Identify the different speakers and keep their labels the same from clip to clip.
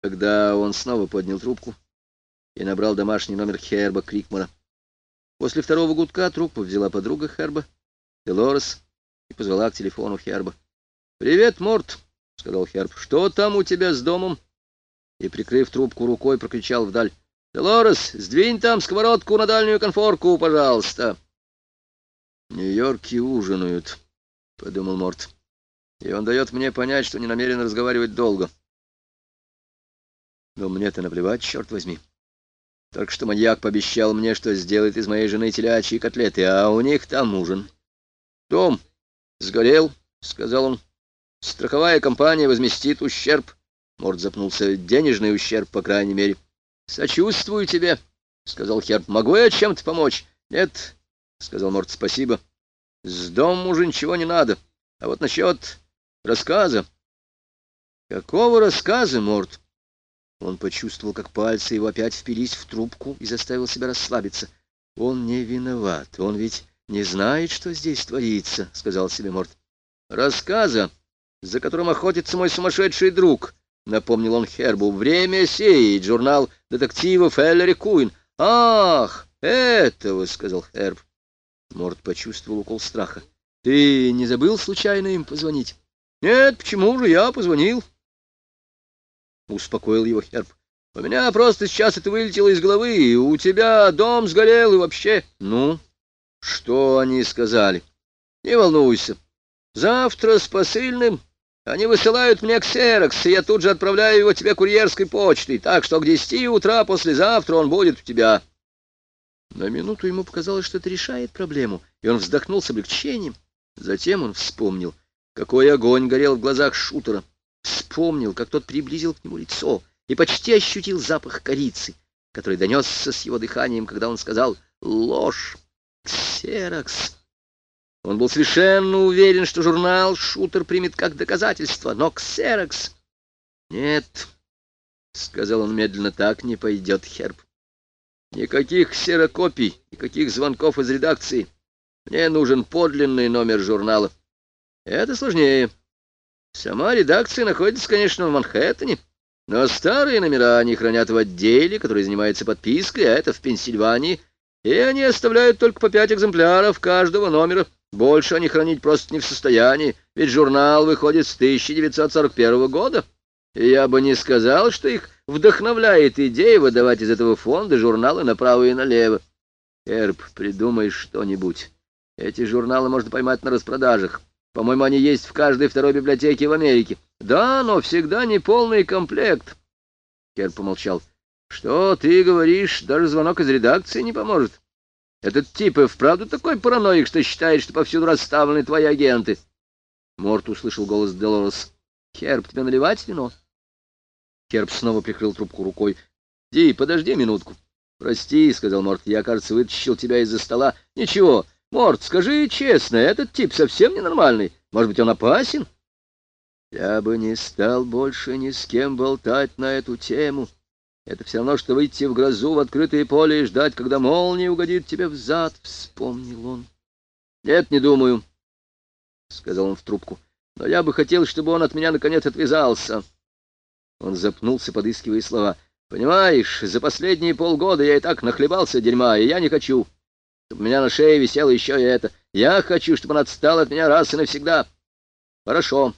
Speaker 1: когда он снова поднял трубку и набрал домашний номер Херба Крикмана. После второго гудка трубку взяла подруга Херба, Делорес, и позвала к телефону Херба. «Привет, Морт», — сказал Херб. «Что там у тебя с домом?» И, прикрыв трубку рукой, прокричал вдаль. «Делорес, сдвинь там сковородку на дальнюю конфорку, пожалуйста!» «Нью-Йорки ужинают», — подумал Морт. «И он дает мне понять, что не намерен разговаривать долго. Но мне-то наплевать, черт возьми. Только что маньяк пообещал мне, что сделает из моей жены телячьи котлеты, а у них там ужин. Дом сгорел, — сказал он. Страховая компания возместит ущерб. Морд запнулся. Денежный ущерб, по крайней мере. Сочувствую тебе, — сказал Херб. Могу я чем-то помочь? Нет, — сказал Морд. Спасибо. С домом уже ничего не надо. А вот насчет рассказа. Какого рассказа, Морд? Он почувствовал, как пальцы его опять впились в трубку и заставил себя расслабиться. «Он не виноват, он ведь не знает, что здесь творится», — сказал себе Морд. «Рассказа, за которым охотится мой сумасшедший друг», — напомнил он Хербу. «Время сеять, журнал детективов Эллери Куин». «Ах, этого», — сказал Херб. Морд почувствовал укол страха. «Ты не забыл случайно им позвонить?» «Нет, почему же я позвонил?» — успокоил его Херб. — У меня просто сейчас это вылетело из головы. У тебя дом сгорел и вообще... — Ну, что они сказали? — Не волнуйся. Завтра с посыльным они высылают мне ксерокс, и я тут же отправляю его тебе курьерской почтой, так что к десяти утра послезавтра он будет у тебя. На минуту ему показалось, что это решает проблему, и он вздохнул с облегчением. Затем он вспомнил, какой огонь горел в глазах шутера. Вспомнил, как тот приблизил к нему лицо и почти ощутил запах корицы, который донесся с его дыханием, когда он сказал «Ложь! Ксерокс!». Он был совершенно уверен, что журнал «Шутер» примет как доказательство, но «Ксерокс» — нет, — сказал он медленно, — так не пойдет, Херб. Никаких ксерокопий, никаких звонков из редакции. Мне нужен подлинный номер журнала. Это сложнее. Сама редакция находится, конечно, в Манхэттене, но старые номера они хранят в отделе, который занимается подпиской, а это в Пенсильвании, и они оставляют только по пять экземпляров каждого номера. Больше они хранить просто не в состоянии, ведь журнал выходит с 1941 года. И я бы не сказал, что их вдохновляет идея выдавать из этого фонда журналы направо и налево. Эрб, придумай что-нибудь. Эти журналы можно поймать на распродажах. По-моему, они есть в каждой второй библиотеке в Америке. Да, но всегда не полный комплект. Кер помолчал. Что ты говоришь? Даже звонок из редакции не поможет. Этот тип и вправду такой параноик, что считает, что повсюду расставлены твои агенты. Морт услышал голос Делорес. Керп, тебе наливать вино? Керп снова прикрыл трубку рукой. — Ди, подожди минутку. — Прости, — сказал Морт, — я, кажется, вытащил тебя из-за стола. — Ничего, Морт, скажи честно, этот тип совсем ненормальный. Может быть, он опасен? Я бы не стал больше ни с кем болтать на эту тему. Это все равно, что выйти в грозу в открытое поле и ждать, когда молния угодит тебе в зад, — вспомнил он. — Нет, не думаю, — сказал он в трубку. — Но я бы хотел, чтобы он от меня наконец отвязался. Он запнулся, подыскивая слова. — Понимаешь, за последние полгода я и так нахлебался дерьма, и я не хочу чтобы у меня на шее висело еще и это. Я хочу, чтобы он отстал от меня раз и навсегда. Хорошо.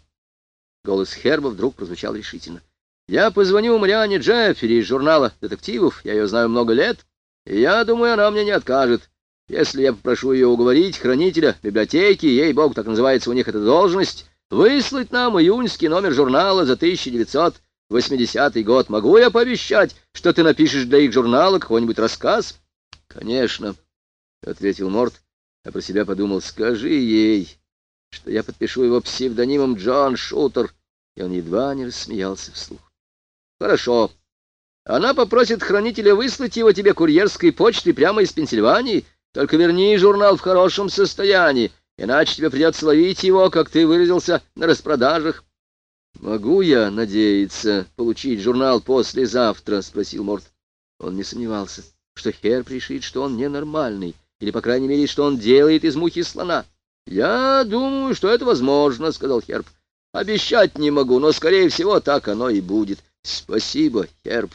Speaker 1: Голос Херба вдруг прозвучал решительно. Я позвоню Мариане Джеффери из журнала детективов, я ее знаю много лет, и я думаю, она мне не откажет. Если я попрошу ее уговорить, хранителя библиотеки, ей-богу, так называется у них эта должность, выслать нам июньский номер журнала за 1980 год, могу я пообещать, что ты напишешь для их журнала какой-нибудь рассказ? Конечно. — ответил Морт, а про себя подумал, — скажи ей, что я подпишу его псевдонимом Джон Шутер, и он едва не рассмеялся вслух. — Хорошо. Она попросит хранителя выслать его тебе курьерской почтой прямо из Пенсильвании, только верни журнал в хорошем состоянии, иначе тебе придется ловить его, как ты выразился, на распродажах. — Могу я надеяться получить журнал послезавтра? — спросил Морт. Он не сомневался, что Хер решит, что он ненормальный, или, по крайней мере, что он делает из мухи слона. — Я думаю, что это возможно, — сказал Херб. — Обещать не могу, но, скорее всего, так оно и будет. Спасибо, Херб.